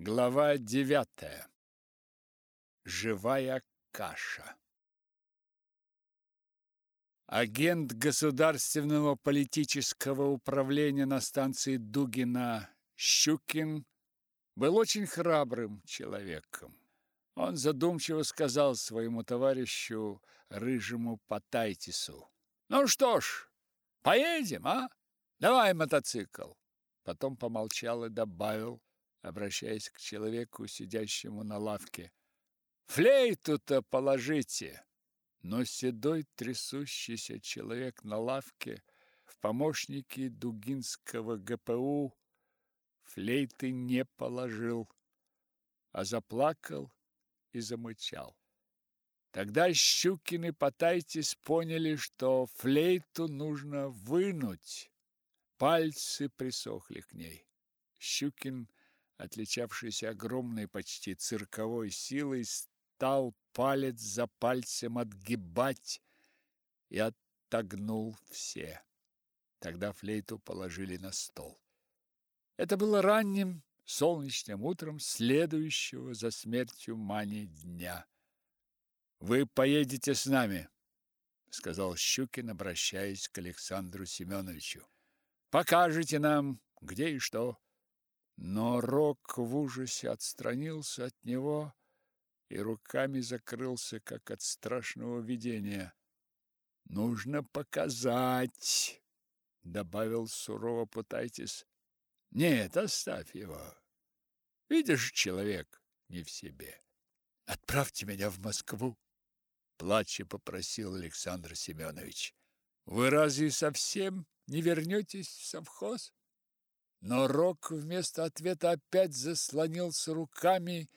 Глава девятая. Живая каша. Агент государственного политического управления на станции Дугина Щукин был очень храбрым человеком. Он задумчиво сказал своему товарищу рыжему Потайтису: "Ну что ж, поедем, а? Давай мотоцикл". Потом помолчал и добавил: обращаясь к человеку, сидящему на лавке. «Флейту-то положите!» Но седой трясущийся человек на лавке в помощнике Дугинского ГПУ флейты не положил, а заплакал и замычал. Тогда Щукин и Потайтис поняли, что флейту нужно вынуть. Пальцы присохли к ней. Щукин отличавшийся огромной почти цирковой силой, стал палец за пальцем отгибать и отогнул все. Тогда флейту положили на стол. Это было ранним солнечным утром следующего за смертью Мани дня. «Вы поедете с нами», — сказал Щукин, обращаясь к Александру Семеновичу. «Покажете нам, где и что. Но Рок в ужасе отстранился от него и руками закрылся, как от страшного видения. «Нужно показать!» — добавил сурово Путайтис. «Нет, оставь его. Видишь, человек не в себе. Отправьте меня в Москву!» Плача попросил Александр Семенович. «Вы разве совсем не вернетесь в совхоз?» Но Рок вместо ответа опять заслонился руками,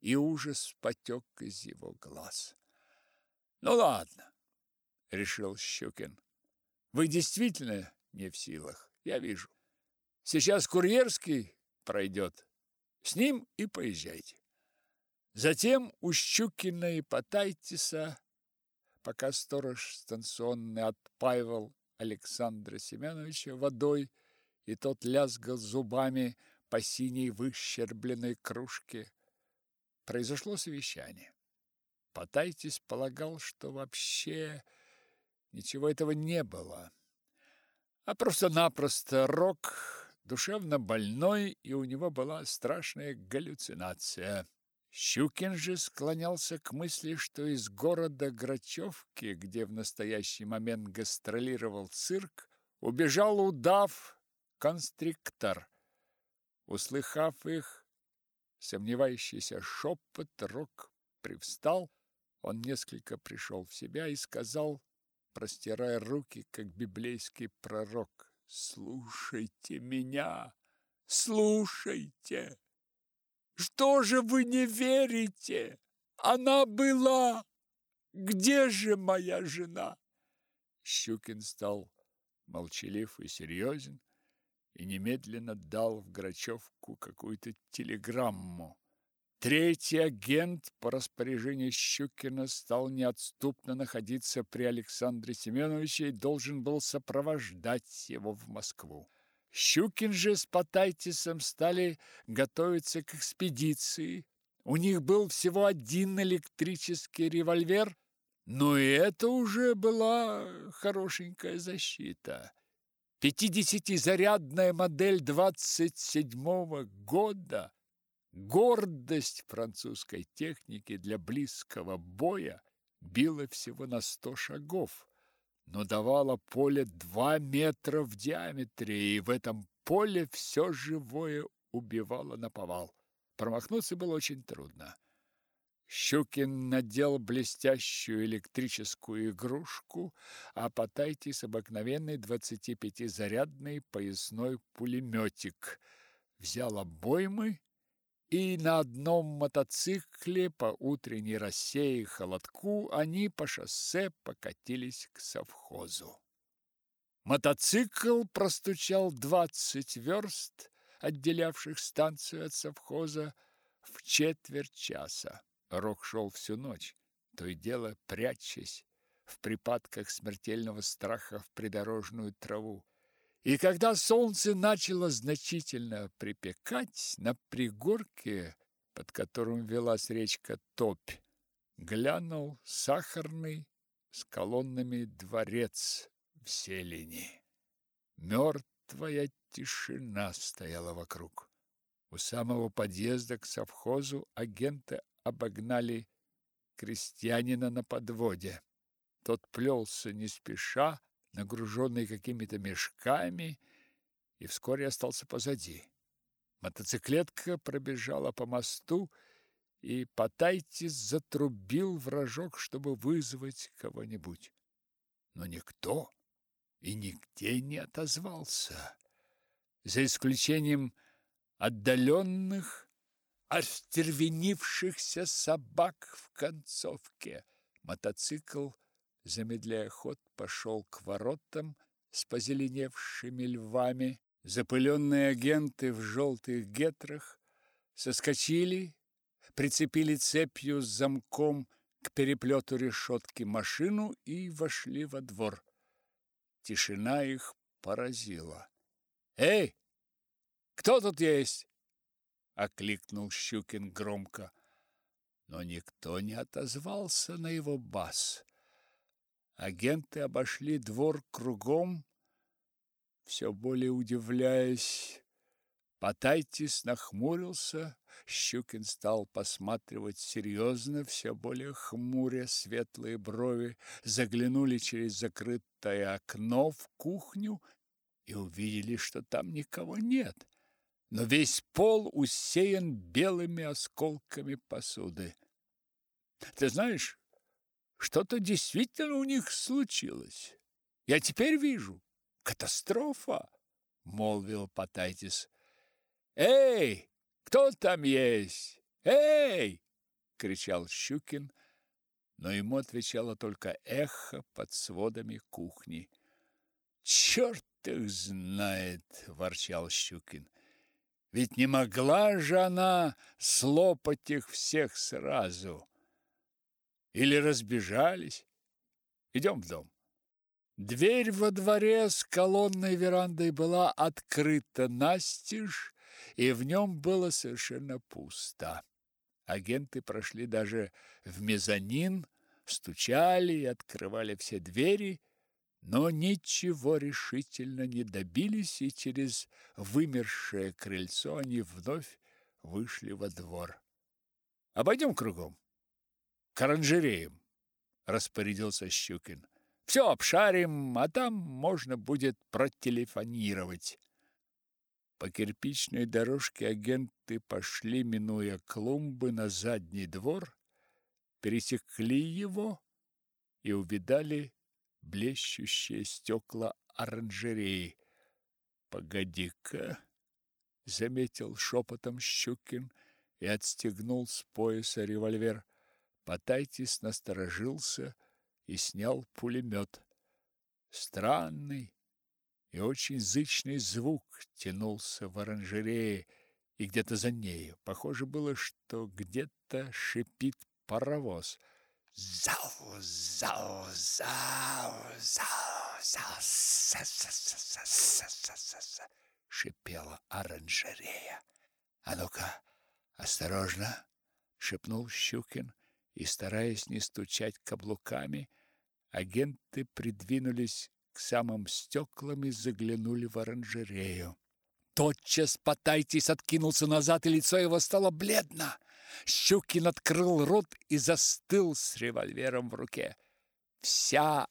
и ужас потек из его глаз. «Ну ладно», — решил Щукин. «Вы действительно не в силах, я вижу. Сейчас курьерский пройдет. С ним и поезжайте». Затем у Щукина и Потайтиса, пока сторож станционный отпаивал Александра Семеновича водой, и тот лязгал зубами по синей выщербленной кружке. Произошло совещание. Потайтис полагал, что вообще ничего этого не было, а просто-напросто Рок душевно больной, и у него была страшная галлюцинация. Щукин же склонялся к мысли, что из города Грачевки, где в настоящий момент гастролировал цирк, убежал удав констриктор. Услыхав их, сомневающийся шепот, Рок привстал. Он несколько пришел в себя и сказал, простирая руки, как библейский пророк, «Слушайте меня! Слушайте! Что же вы не верите? Она была! Где же моя жена?» Щукин стал молчалив и серьезен и немедленно дал в Грачевку какую-то телеграмму. Третий агент по распоряжению Щукина стал неотступно находиться при Александре Семеновиче и должен был сопровождать его в Москву. Щукин же с Потайтисом стали готовиться к экспедиции. У них был всего один электрический револьвер, но и это уже была хорошенькая защита. Пятидесятизарядная модель двадцать седьмого года, гордость французской техники для близкого боя, била всего на сто шагов, но давала поле два метра в диаметре, и в этом поле все живое убивало наповал. Промахнуться было очень трудно. Щукин надел блестящую электрическую игрушку, а Потайтис обыкновенный двадцатипятизарядный поясной пулеметик. Взял обоймы и на одном мотоцикле по утренней росе и холодку они по шоссе покатились к совхозу. Мотоцикл простучал двадцать верст, отделявших станцию от совхоза, в четверть часа. Рок шел всю ночь, то и дело прячась в припадках смертельного страха в придорожную траву. И когда солнце начало значительно припекать, на пригорке, под которым велась речка Топь, глянул сахарный с колоннами дворец в зелени. Мертвая тишина стояла вокруг. У самого подъезда к совхозу агенты обогнали крестьянина на подводе. Тот плелся не спеша, нагруженный какими-то мешками, и вскоре остался позади. Мотоциклетка пробежала по мосту, и Потайтис затрубил в рожок, чтобы вызвать кого-нибудь. Но никто и нигде не отозвался, за исключением отдаленных, остервенившихся собак в концовке. Мотоцикл, замедляя ход, пошел к воротам с позеленевшими львами. Запыленные агенты в желтых гетрах соскочили, прицепили цепью с замком к переплету решетки машину и вошли во двор. Тишина их поразила. «Эй, кто тут есть?» — окликнул Щукин громко. Но никто не отозвался на его бас. Агенты обошли двор кругом, все более удивляясь. Потайтис нахмурился, Щукин стал посматривать серьезно, все более хмуря светлые брови, заглянули через закрытое окно в кухню и увидели, что там никого нет но весь пол усеян белыми осколками посуды. Ты знаешь, что-то действительно у них случилось. Я теперь вижу. Катастрофа, молвил Потайтис. Эй, кто там есть? Эй! кричал Щукин, но ему отвечало только эхо под сводами кухни. Черт их знает, ворчал Щукин. Ведь не могла же она слопать их всех сразу. Или разбежались. Идем в дом. Дверь во дворе с колонной верандой была открыта настежь, и в нем было совершенно пусто. Агенты прошли даже в мезонин, стучали и открывали все двери, но ничего решительно не добились, и через вымершее крыльцо они вновь вышли во двор. «Обойдем кругом, к оранжереям», — распорядился Щукин. «Все обшарим, а там можно будет протелефонировать». По кирпичной дорожке агенты пошли, минуя клумбы, на задний двор, пересекли его и увидали блещущие стекла оранжереи. «Погоди-ка!» — заметил шепотом Щукин и отстегнул с пояса револьвер. Потайтис насторожился и снял пулемет. Странный и очень зычный звук тянулся в оранжерее и где-то за нею. Похоже было, что где-то шипит паровоз — Зау, зау, зау, зау, зау, са, са, са, са, са, са, са, са, шипела оранжерея. А ну-ка, осторожно, шепнул Щукин, и, стараясь не стучать каблуками, агенты придвинулись к самым стеклам и заглянули в оранжерею. Тотчас Потайтис откинулся назад, и лицо его стало бледно. Щукин открыл рот и застыл с револьвером в руке. Вся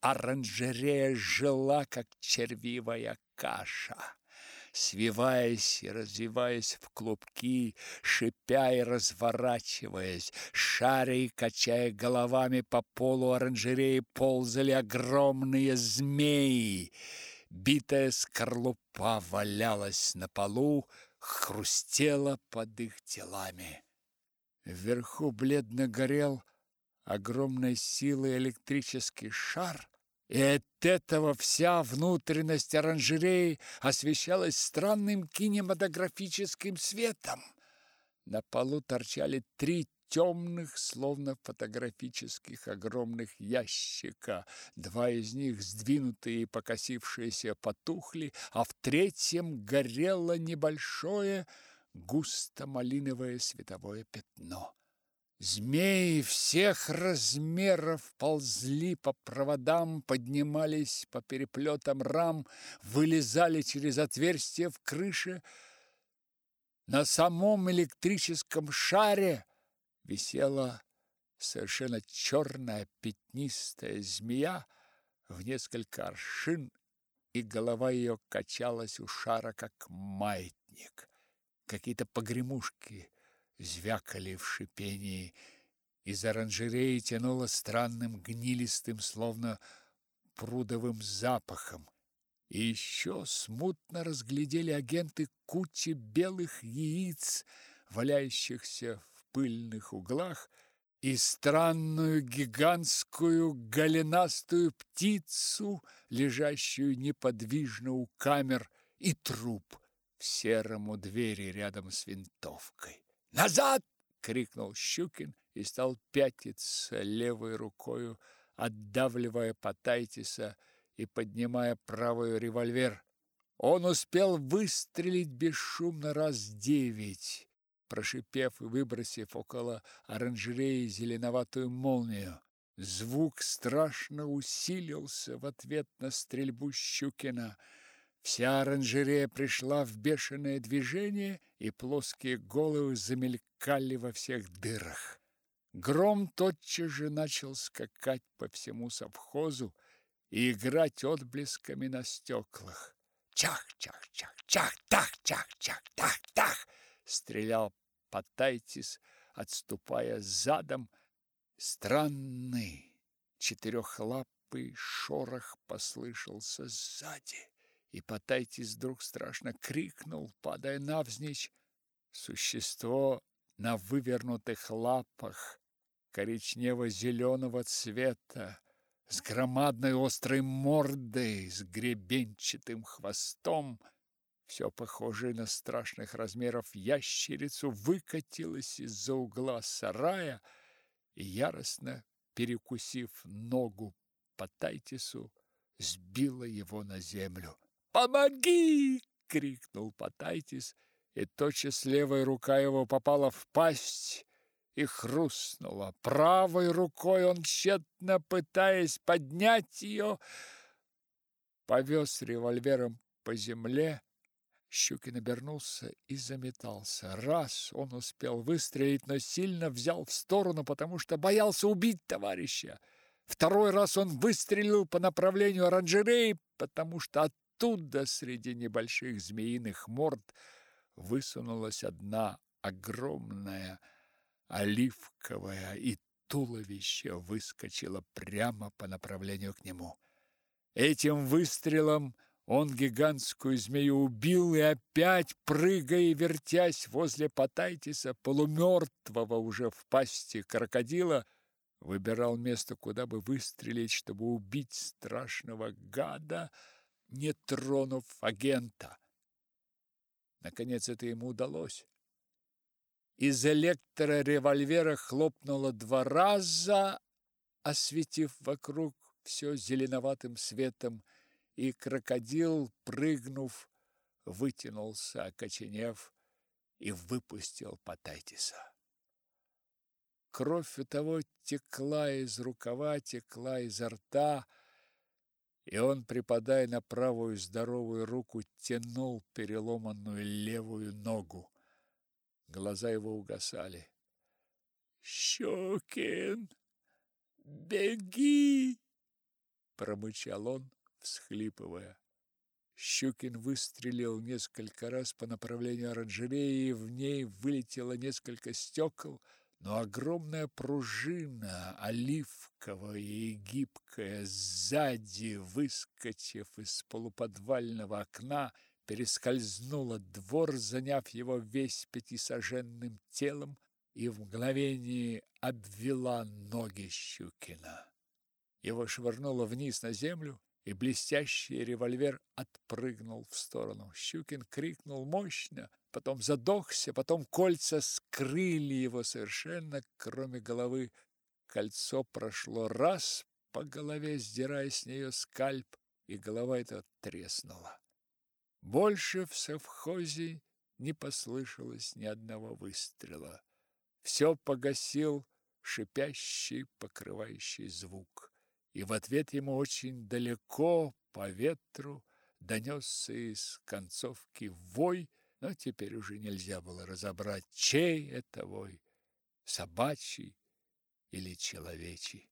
оранжерея жила, как червивая каша. Свиваясь и развиваясь в клубки, шипя и разворачиваясь, шаря и качая головами по полу оранжереи, ползали огромные змеи. Битая скорлупа валялась на полу, хрустела под их телами. Вверху бледно горел огромной силой электрический шар, и от этого вся внутренность оранжереи освещалась странным кинематографическим светом. На полу торчали три темных, словно фотографических огромных ящика. Два из них, сдвинутые и покосившиеся, потухли, а в третьем горело небольшое густо-малиновое световое пятно. Змеи всех размеров ползли по проводам, поднимались по переплетам рам, вылезали через отверстия в крыше. На самом электрическом шаре висела совершенно черная пятнистая змея в несколько аршин, и голова ее качалась у шара, как маятник. Какие-то погремушки звякали в шипении. Из оранжереи тянуло странным гнилистым, словно прудовым запахом. И еще смутно разглядели агенты кучи белых яиц, валяющихся в пыльных углах, и странную гигантскую голенастую птицу, лежащую неподвижно у камер, и труп в сером у двери рядом с винтовкой. «Назад!» — крикнул Щукин и стал пятиться левой рукою, отдавливая Потайтиса и поднимая правую револьвер. Он успел выстрелить бесшумно раз девять, прошипев и выбросив около оранжереи зеленоватую молнию. Звук страшно усилился в ответ на стрельбу Щукина — Вся оранжерея пришла в бешеное движение, и плоские головы замелькали во всех дырах. Гром тотчас же начал скакать по всему совхозу и играть отблесками на стеклах. Чах-чах-чах, чах-тах-чах-чах-тах-тах! Стрелял Потайтис, отступая задом. Странный четырехлапый шорох послышался сзади и Потайтис вдруг страшно крикнул, падая навзничь. Существо на вывернутых лапах коричнево-зеленого цвета, с громадной острой мордой, с гребенчатым хвостом, все похожее на страшных размеров ящерицу, выкатилось из-за угла сарая и, яростно перекусив ногу по Тайтису, сбила его на землю. «Помоги!» — крикнул Потайтис, и тотчас левая рука его попала в пасть и хрустнула. Правой рукой он, тщетно пытаясь поднять ее, повез револьвером по земле. Щукин обернулся и заметался. Раз он успел выстрелить, но сильно взял в сторону, потому что боялся убить товарища. Второй раз он выстрелил по направлению оранжереи, потому что оттуда среди небольших змеиных морд высунулась одна огромная оливковая, и туловище выскочило прямо по направлению к нему. Этим выстрелом он гигантскую змею убил и опять, прыгая и вертясь возле Потайтиса, полумертвого уже в пасти крокодила, выбирал место, куда бы выстрелить, чтобы убить страшного гада, не тронув агента. Наконец это ему удалось. Из электроревольвера хлопнуло два раза, осветив вокруг все зеленоватым светом, и крокодил, прыгнув, вытянулся, окоченев, и выпустил Потайтиса. Кровь у того текла из рукава, текла изо рта, и он, припадая на правую здоровую руку, тянул переломанную левую ногу. Глаза его угасали. «Щукин, беги!» — промычал он, всхлипывая. Щукин выстрелил несколько раз по направлению оранжереи, и в ней вылетело несколько стекол — но огромная пружина, оливковая и гибкая, сзади, выскочив из полуподвального окна, перескользнула двор, заняв его весь пятисоженным телом, и в мгновение обвела ноги Щукина. Его швырнуло вниз на землю, и блестящий револьвер отпрыгнул в сторону. Щукин крикнул мощно, потом задохся, потом кольца скрыли его совершенно, кроме головы. Кольцо прошло раз по голове, сдирая с нее скальп, и голова эта треснула. Больше в совхозе не послышалось ни одного выстрела. Все погасил шипящий, покрывающий звук. И в ответ ему очень далеко по ветру донесся из концовки вой, но теперь уже нельзя было разобрать, чей это вой, собачий или человечий.